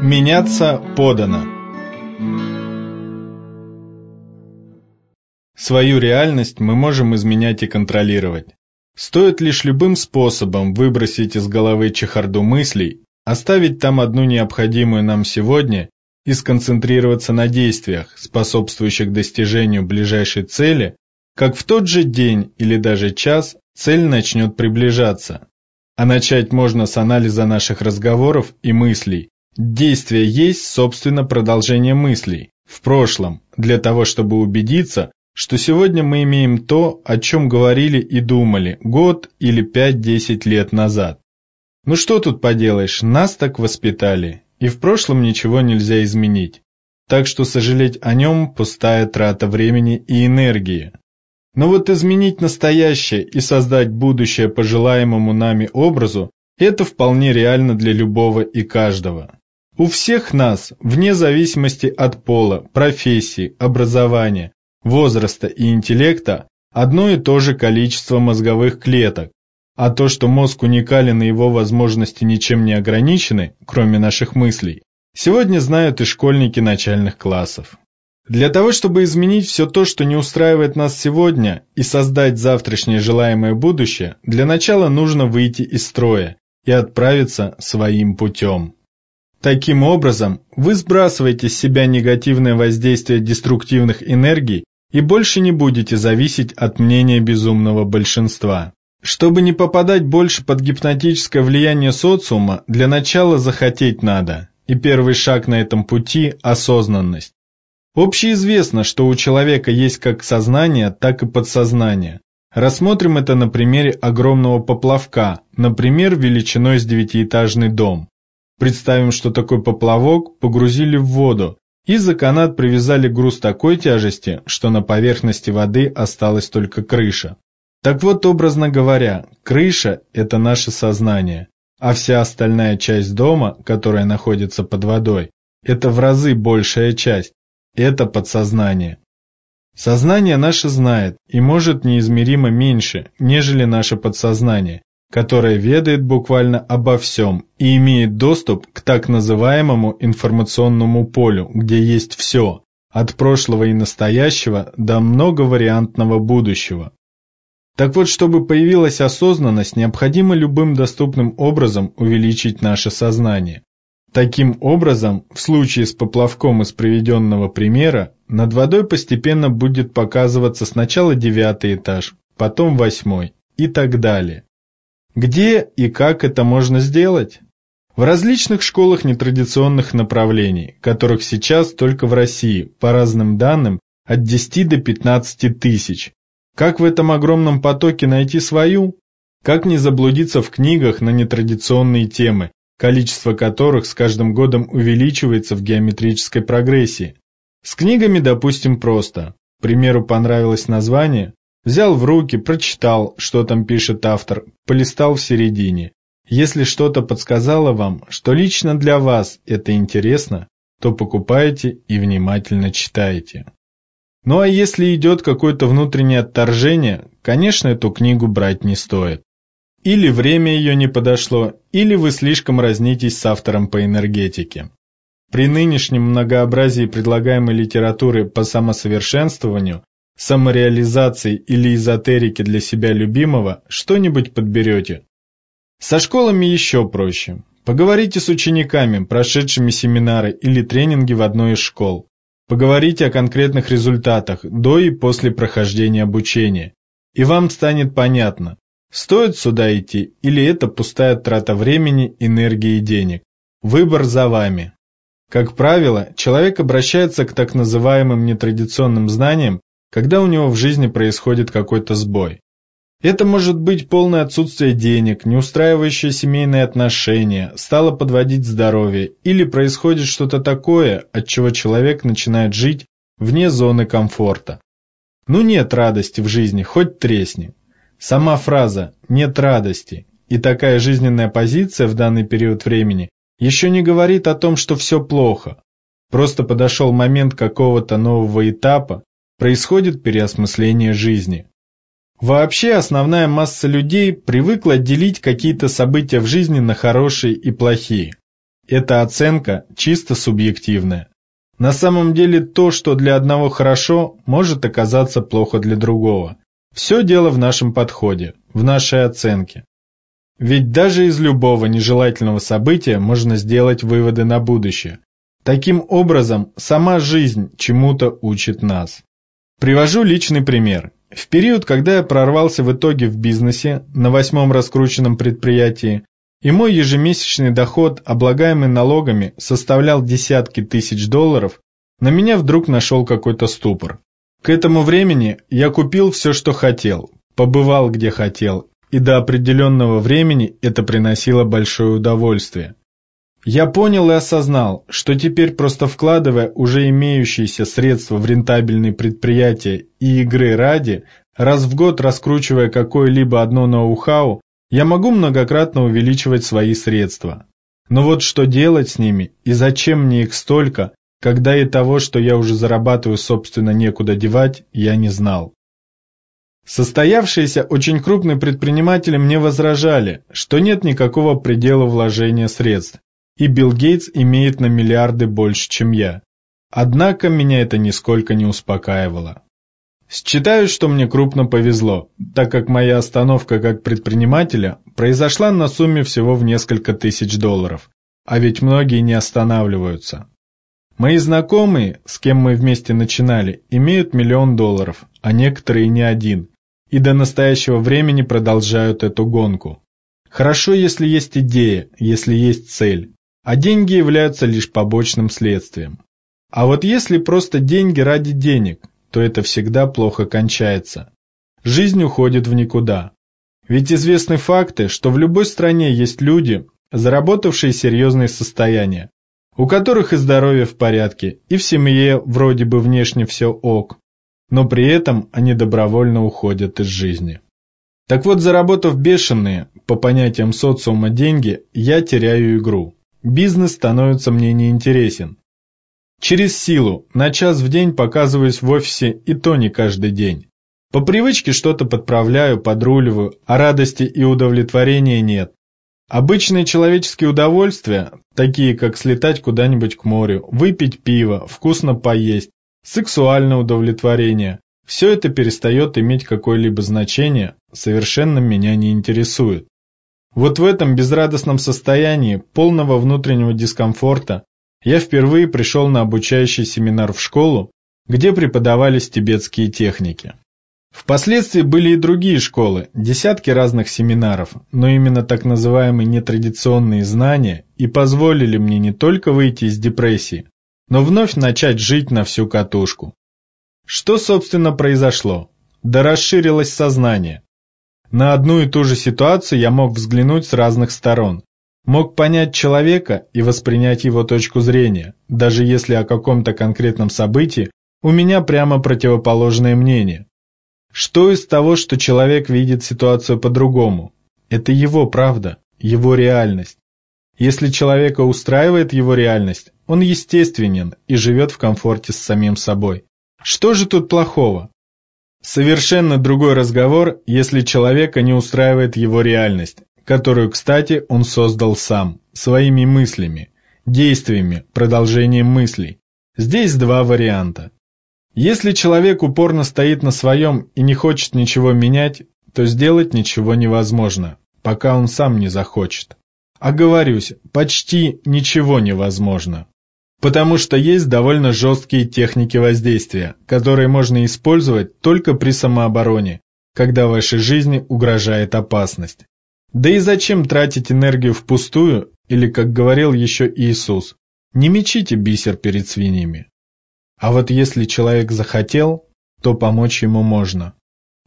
Меняться подано. Свою реальность мы можем изменять и контролировать. Стоит лишь любым способом выбросить из головы чехарду мыслей, оставить там одну необходимую нам сегодня и сконцентрироваться на действиях, способствующих достижению ближайшей цели, как в тот же день или даже час цель начнет приближаться. А начать можно с анализа наших разговоров и мыслей, Действие есть, собственно, продолжение мыслей, в прошлом, для того, чтобы убедиться, что сегодня мы имеем то, о чем говорили и думали год или пять-десять лет назад. Ну что тут поделаешь, нас так воспитали, и в прошлом ничего нельзя изменить. Так что сожалеть о нем – пустая трата времени и энергии. Но вот изменить настоящее и создать будущее по желаемому нами образу – это вполне реально для любого и каждого. У всех нас, вне зависимости от пола, профессии, образования, возраста и интеллекта, одно и то же количество мозговых клеток, а то, что мозг уникален и его возможности ничем не ограничены, кроме наших мыслей, сегодня знают и школьники начальных классов. Для того, чтобы изменить все то, что не устраивает нас сегодня, и создать завтрашнее желаемое будущее, для начала нужно выйти из строя и отправиться своим путем. Таким образом, вы сбрасываете с себя негативное воздействие деструктивных энергий и больше не будете зависеть от мнения безумного большинства. Чтобы не попадать больше под гипнотическое влияние социума, для начала захотеть надо, и первый шаг на этом пути – осознанность. Общеизвестно, что у человека есть как сознание, так и подсознание. Рассмотрим это на примере огромного поплавка, например, величиной с девятиэтажный дом. Представим, что такой поплавок погрузили в воду и за канат привязали груз такой тяжести, что на поверхности воды осталась только крыша. Так вот, образно говоря, крыша – это наше сознание, а вся остальная часть дома, которая находится под водой, это в разы большая часть, это подсознание. Сознание наше знает и может неизмеримо меньше, нежели наше подсознание, которая ведает буквально обо всем и имеет доступ к так называемому информационному полю, где есть все, от прошлого и настоящего до многовариантного будущего. Так вот, чтобы появилась осознанность, необходимо любым доступным образом увеличить наше сознание. Таким образом, в случае с поплавком из приведенного примера, над водой постепенно будет показываться сначала девятый этаж, потом восьмой и так далее. Где и как это можно сделать? В различных школах нетрадиционных направлений, которых сейчас только в России, по разным данным, от 10 до 15 тысяч. Как в этом огромном потоке найти свою? Как не заблудиться в книгах на нетрадиционные темы, количество которых с каждым годом увеличивается в геометрической прогрессии? С книгами, допустим, просто. К примеру, понравилось название, Взял в руки, прочитал, что там пишет автор, полистал в середине. Если что-то подсказало вам, что лично для вас это интересно, то покупаете и внимательно читаете. Ну а если идет какое-то внутреннее отторжение, конечно, эту книгу брать не стоит. Или время ее не подошло, или вы слишком разнитесь с автором по энергетике. При нынешнем многообразии предлагаемой литературы по самосовершенствованию самореализации или эзотерики для себя любимого что-нибудь подберете. Со школами еще проще. Поговорите с учениками, прошедшими семинары или тренинги в одной из школ. Поговорите о конкретных результатах до и после прохождения обучения. И вам станет понятно, стоит сюда идти или это пустая трата времени, энергии и денег. Выбор за вами. Как правило, человек обращается к так называемым нетрадиционным знаниям когда у него в жизни происходит какой-то сбой. Это может быть полное отсутствие денег, неустраивающие семейные отношения, стало подводить здоровье, или происходит что-то такое, от чего человек начинает жить вне зоны комфорта. Ну нет радости в жизни, хоть тресни. Сама фраза «нет радости» и такая жизненная позиция в данный период времени еще не говорит о том, что все плохо. Просто подошел момент какого-то нового этапа, происходит переосмысление жизни. Вообще основная масса людей привыкла делить какие-то события в жизни на хорошие и плохие. эта оценка чисто субъективная. На самом деле то, что для одного хорошо, может оказаться плохо для другого. Все дело в нашем подходе, в нашей оценке. Ведь даже из любого нежелательного события можно сделать выводы на будущее. Таким образом, сама жизнь чему-то учит нас. Привожу личный пример. В период, когда я прорвался в итоге в бизнесе на восьмом раскрученном предприятии, и мой ежемесячный доход, облагаемый налогами, составлял десятки тысяч долларов, на меня вдруг нашел какой-то ступор. К этому времени я купил все, что хотел, побывал где хотел, и до определенного времени это приносило большое удовольствие. Я понял и осознал, что теперь просто вкладывая уже имеющиеся средства в рентабельные предприятия и игры ради, раз в год раскручивая какое-либо одно ноу-хау, я могу многократно увеличивать свои средства. Но вот что делать с ними и зачем мне их столько, когда и того, что я уже зарабатываю, собственно, некуда девать, я не знал. Состоявшиеся очень крупные предприниматели мне возражали, что нет никакого предела вложения средств, и Билл Гейтс имеет на миллиарды больше, чем я. Однако меня это нисколько не успокаивало. Считаю, что мне крупно повезло, так как моя остановка как предпринимателя произошла на сумме всего в несколько тысяч долларов, а ведь многие не останавливаются. Мои знакомые, с кем мы вместе начинали, имеют миллион долларов, а некоторые не один, и до настоящего времени продолжают эту гонку. Хорошо, если есть идея, если есть цель, а деньги являются лишь побочным следствием. А вот если просто деньги ради денег, то это всегда плохо кончается. Жизнь уходит в никуда. Ведь известны факты, что в любой стране есть люди, заработавшие серьезные состояния, у которых и здоровье в порядке, и в семье вроде бы внешне все ок, но при этом они добровольно уходят из жизни. Так вот, заработав бешеные, по понятиям социума, деньги, я теряю игру бизнес становится мне неинтересен. Через силу, на час в день показываюсь в офисе и то не каждый день. По привычке что-то подправляю, подруливаю, а радости и удовлетворения нет. Обычные человеческие удовольствия, такие как слетать куда-нибудь к морю, выпить пиво, вкусно поесть, сексуальное удовлетворение, все это перестает иметь какое-либо значение, совершенно меня не интересует. Вот в этом безрадостном состоянии, полного внутреннего дискомфорта, я впервые пришел на обучающий семинар в школу, где преподавались тибетские техники. Впоследствии были и другие школы, десятки разных семинаров, но именно так называемые нетрадиционные знания и позволили мне не только выйти из депрессии, но вновь начать жить на всю катушку. Что, собственно, произошло? Да расширилось сознание. На одну и ту же ситуацию я мог взглянуть с разных сторон. Мог понять человека и воспринять его точку зрения, даже если о каком-то конкретном событии у меня прямо противоположное мнение. Что из того, что человек видит ситуацию по-другому? Это его правда, его реальность. Если человека устраивает его реальность, он естественен и живет в комфорте с самим собой. Что же тут плохого? Совершенно другой разговор, если человека не устраивает его реальность, которую, кстати, он создал сам, своими мыслями, действиями, продолжением мыслей. Здесь два варианта. Если человек упорно стоит на своем и не хочет ничего менять, то сделать ничего невозможно, пока он сам не захочет. Оговорюсь, почти ничего невозможно. Потому что есть довольно жесткие техники воздействия, которые можно использовать только при самообороне, когда вашей жизни угрожает опасность. Да и зачем тратить энергию впустую, или, как говорил еще Иисус, не мечите бисер перед свиньями. А вот если человек захотел, то помочь ему можно.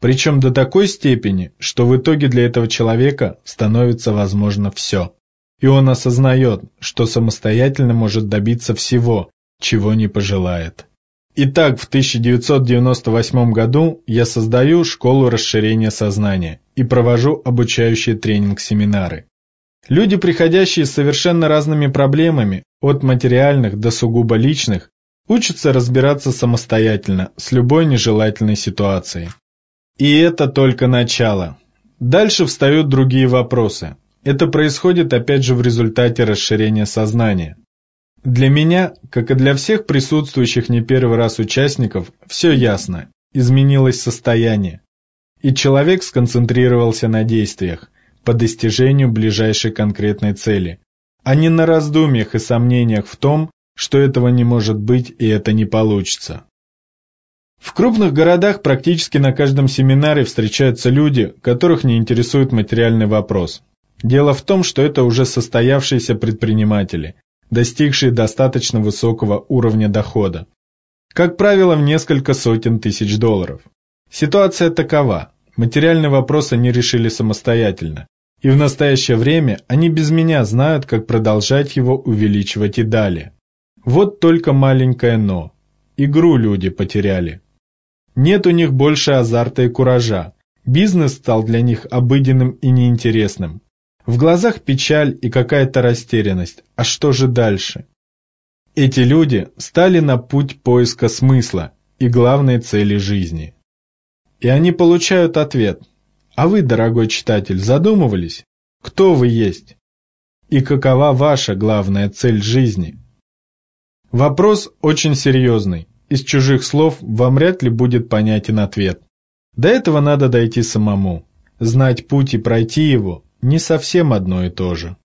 Причем до такой степени, что в итоге для этого человека становится возможно все и он осознает, что самостоятельно может добиться всего, чего не пожелает. Итак, в 1998 году я создаю школу расширения сознания и провожу обучающие тренинг-семинары. Люди, приходящие с совершенно разными проблемами, от материальных до сугубо личных, учатся разбираться самостоятельно с любой нежелательной ситуацией. И это только начало. Дальше встают другие вопросы. Это происходит опять же в результате расширения сознания. Для меня, как и для всех присутствующих не первый раз участников, все ясно, изменилось состояние. И человек сконцентрировался на действиях, по достижению ближайшей конкретной цели, а не на раздумьях и сомнениях в том, что этого не может быть и это не получится. В крупных городах практически на каждом семинаре встречаются люди, которых не интересует материальный вопрос. Дело в том, что это уже состоявшиеся предприниматели, достигшие достаточно высокого уровня дохода. Как правило, в несколько сотен тысяч долларов. Ситуация такова. Материальный вопрос они решили самостоятельно. И в настоящее время они без меня знают, как продолжать его увеличивать и далее. Вот только маленькое «но». Игру люди потеряли. Нет у них больше азарта и куража. Бизнес стал для них обыденным и неинтересным. В глазах печаль и какая-то растерянность. А что же дальше? Эти люди стали на путь поиска смысла и главной цели жизни. И они получают ответ. А вы, дорогой читатель, задумывались, кто вы есть? И какова ваша главная цель жизни? Вопрос очень серьезный. Из чужих слов вам вряд ли будет понятен ответ. До этого надо дойти самому. Знать путь и пройти его не совсем одно и то же.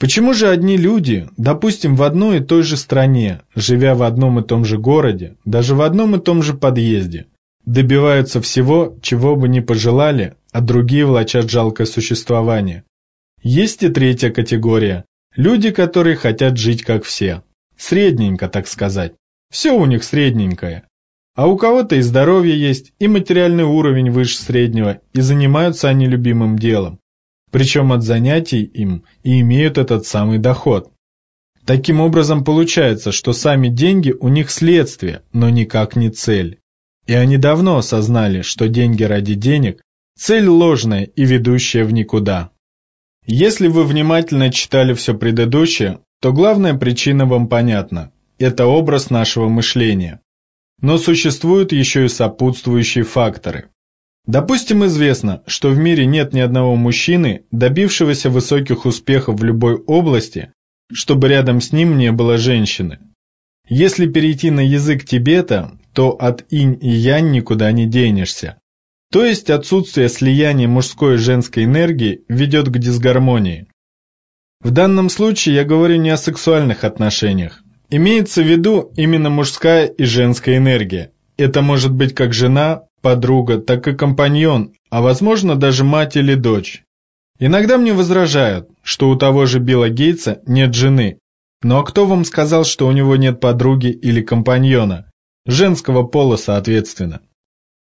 Почему же одни люди, допустим, в одной и той же стране, живя в одном и том же городе, даже в одном и том же подъезде, добиваются всего, чего бы ни пожелали, а другие влачат жалкое существование. Есть и третья категория – люди, которые хотят жить как все. Средненько, так сказать. Все у них средненькое. А у кого-то и здоровье есть, и материальный уровень выше среднего, и занимаются они любимым делом. Причем от занятий им и имеют этот самый доход. Таким образом получается, что сами деньги у них следствие, но никак не цель. И они давно осознали, что деньги ради денег – цель ложная и ведущая в никуда. Если вы внимательно читали все предыдущее, то главная причина вам понятна – это образ нашего мышления. Но существуют еще и сопутствующие факторы. Допустим, известно, что в мире нет ни одного мужчины, добившегося высоких успехов в любой области, чтобы рядом с ним не было женщины. Если перейти на язык Тибета, то от инь и янь никуда не денешься. То есть отсутствие слияния мужской и женской энергии ведет к дисгармонии. В данном случае я говорю не о сексуальных отношениях. Имеется в виду именно мужская и женская энергия. Это может быть как жена, подруга, так и компаньон, а возможно даже мать или дочь. Иногда мне возражают, что у того же Билла Гейтса нет жены, а кто вам сказал, что у него нет подруги или компаньона? Женского пола, соответственно.